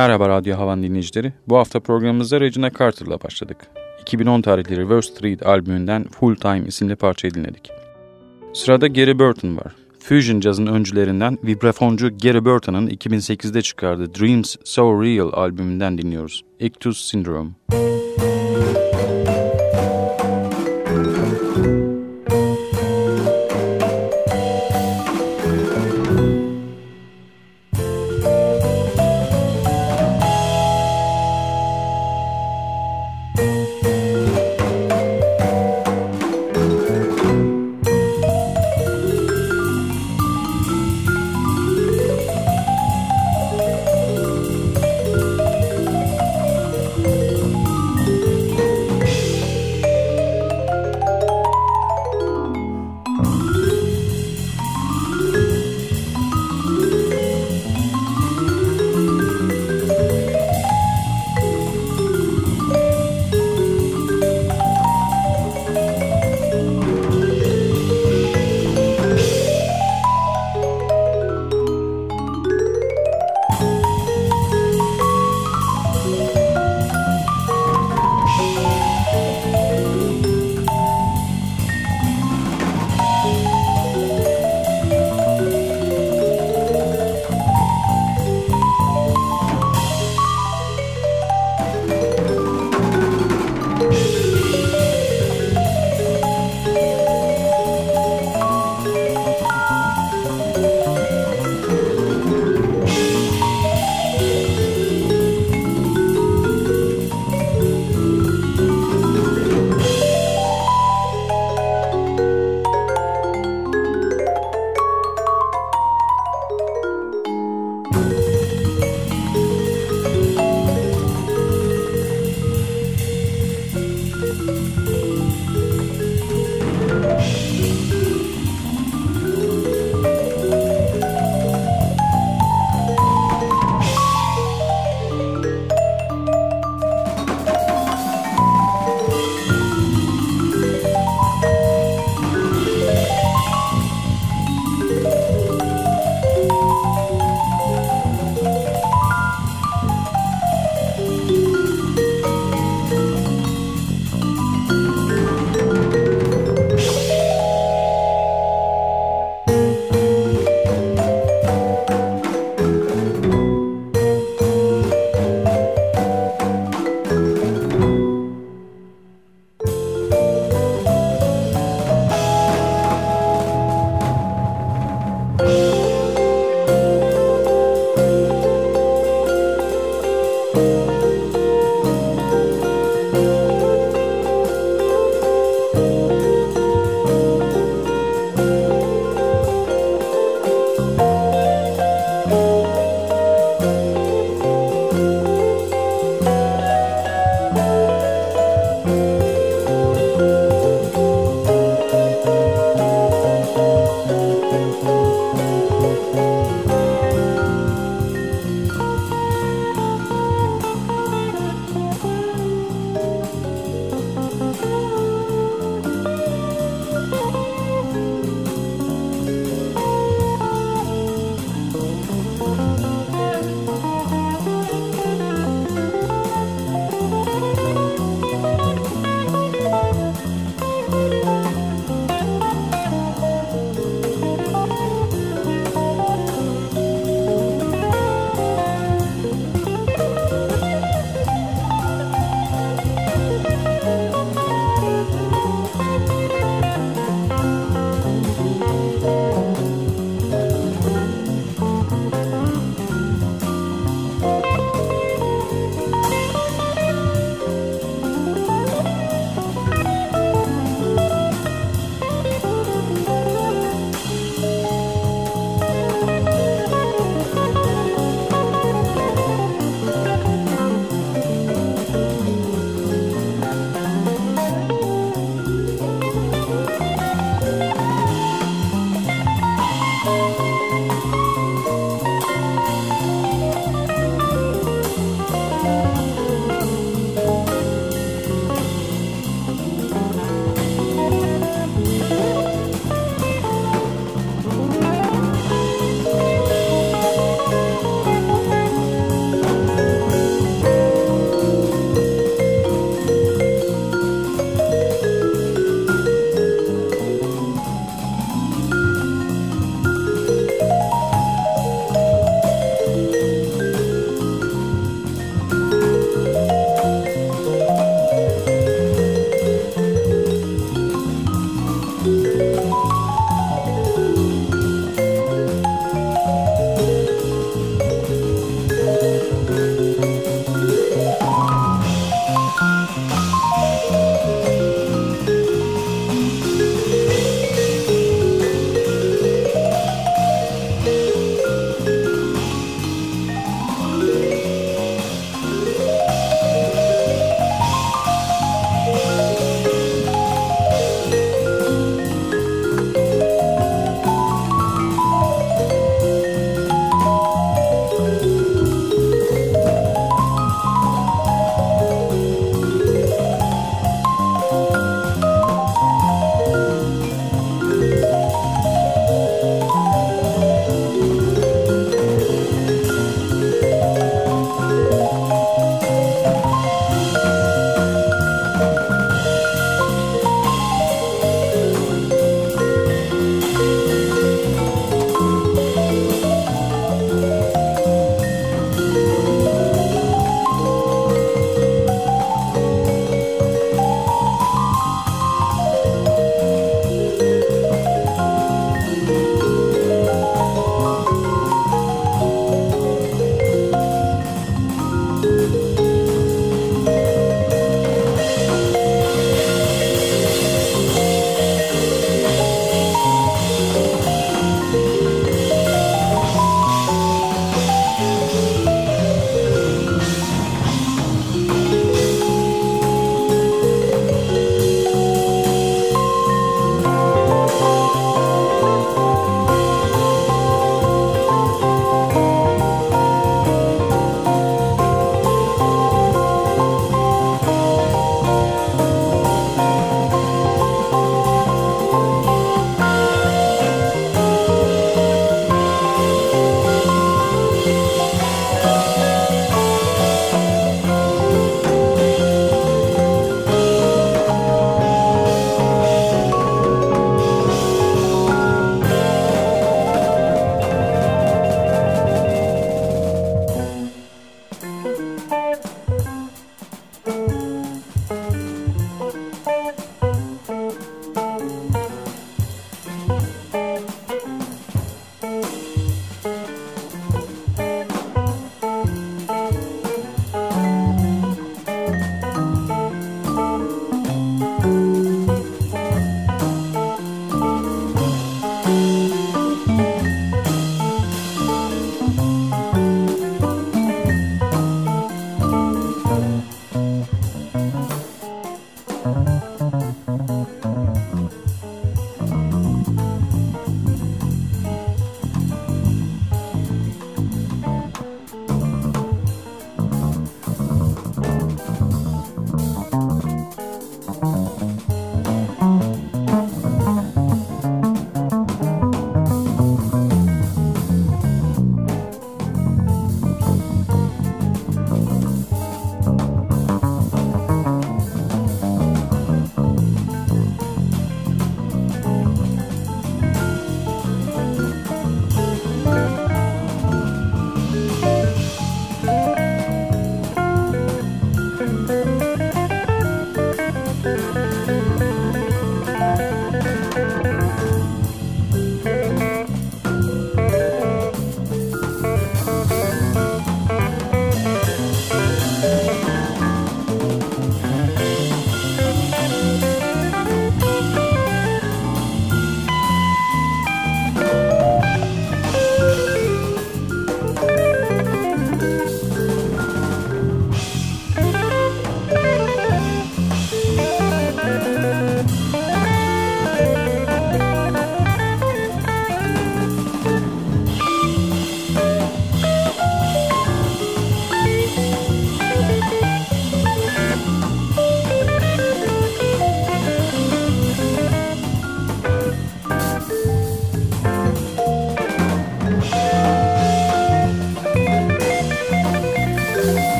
Merhaba Radyo Havan dinleyicileri. Bu hafta programımıza Regina Carter'la başladık. 2010 tarihli Reverse Street albümünden Full Time isimli parçayı dinledik. Sırada Gary Burton var. Fusion Jazz'ın öncülerinden vibrafoncu Gary Burton'ın 2008'de çıkardığı Dreams So Real albümünden dinliyoruz. Ictus Syndrome.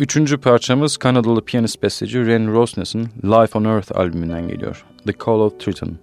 Üçüncü parçamız Kanadalı piyanist besteci Ren Rosnes'in Life on Earth albümünden geliyor. The Call of Triton.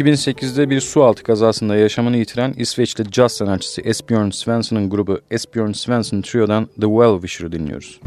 2008'de bir su altı kazasında yaşamını yitiren İsveçli caz sanatçısı Esbjörn Svensson'un grubu Esbjörn Svensson Trio'dan The Well Wisher'ı dinliyoruz.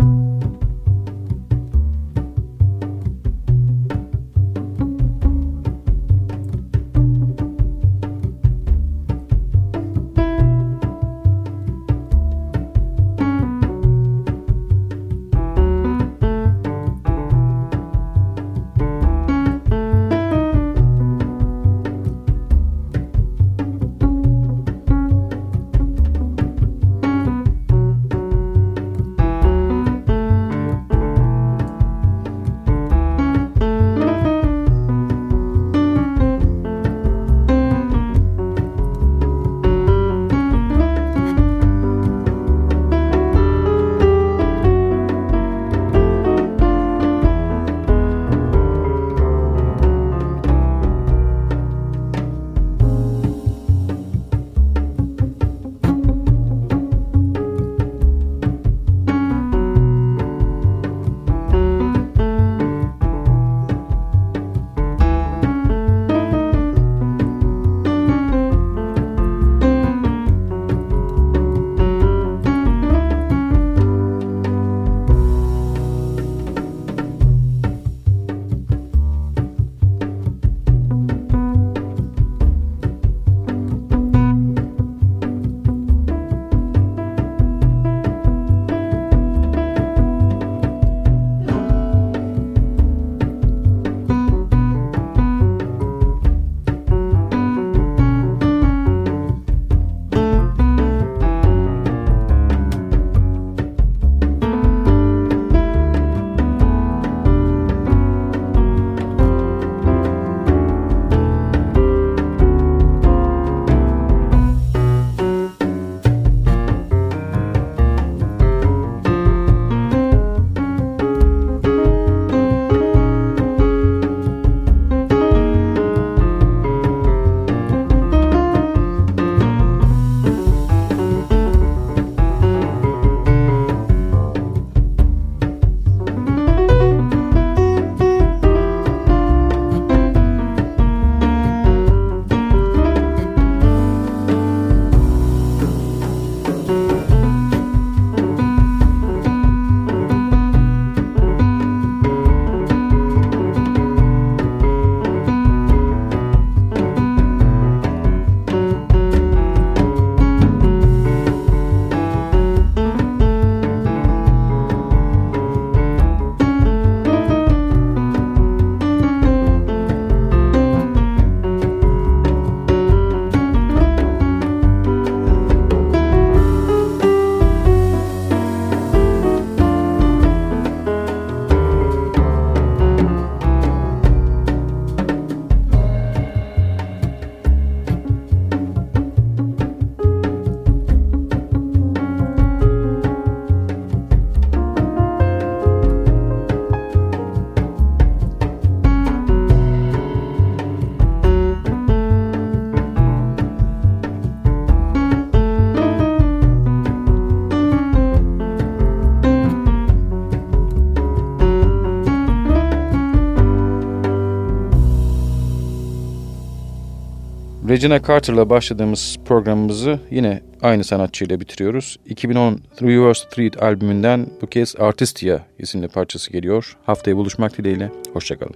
Regina Carter'la başladığımız programımızı yine aynı sanatçıyla bitiriyoruz. 2010 Reverse Street albümünden bu kez Artistia isimli parçası geliyor. Haftaya buluşmak dileğiyle. Hoşçakalın.